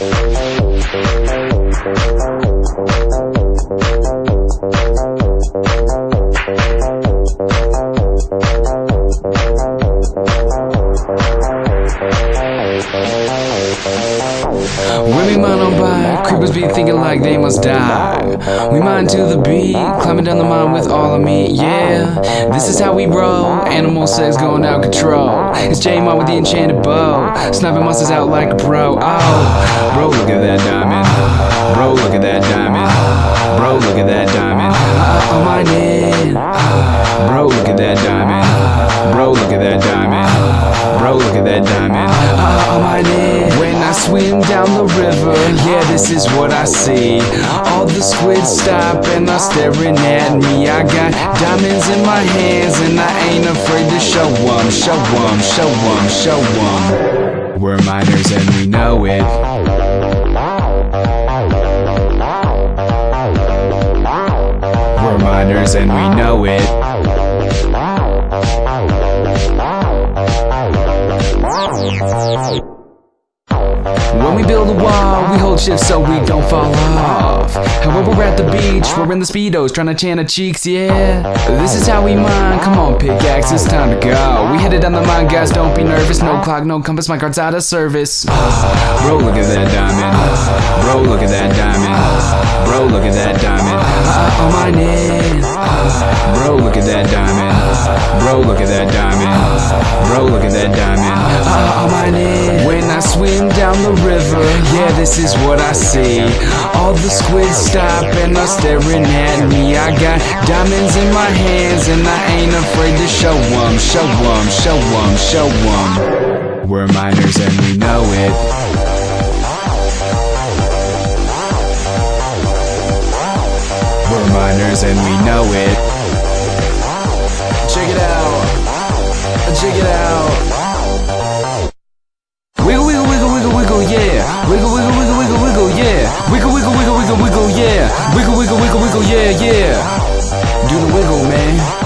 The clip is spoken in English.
Thank you. Women mind on by, creepers be thinking like they must die. We mind to the beat, climbing down the mountain with all of me, yeah. This is how we roll, animal sex going out of control. It's J Mod with the enchanted bow, sniping monsters out like a pro. Oh, bro, look at that diamond. Bro, look at that diamond. Bro, look at that diamond. Uh, on my in. Bro, look at that diamond. Bro, look at that diamond. Bro, look at that diamond. Uh, on my river, yeah, this is what I see. All the squids stop and are staring at me. I got diamonds in my hands and I ain't afraid to show them, show them, show them, show them. We're miners and we know it. We're miners and we know it. So we don't fall off. When we're at the beach, we're in the speedos trying to tan our cheeks, yeah. This is how we mine. Come on, pickaxe, it's time to go. We headed down the mine, guys. Don't be nervous. No clock, no compass. My card's out of service. Bro, look at that diamond. Bro, look at that diamond. Bro, look at that diamond. Uh, on my net. Bro, look at that diamond. Bro, look at that diamond. Bro, look at that diamond. When I swim down the river, yeah, this is what I see. All the squids stop and are staring at me. I got diamonds in my hands and I ain't afraid to show them, show them, show them, show them. We're miners and we know it. We're miners and we know it. Yeah, yeah. Do the wiggle, man.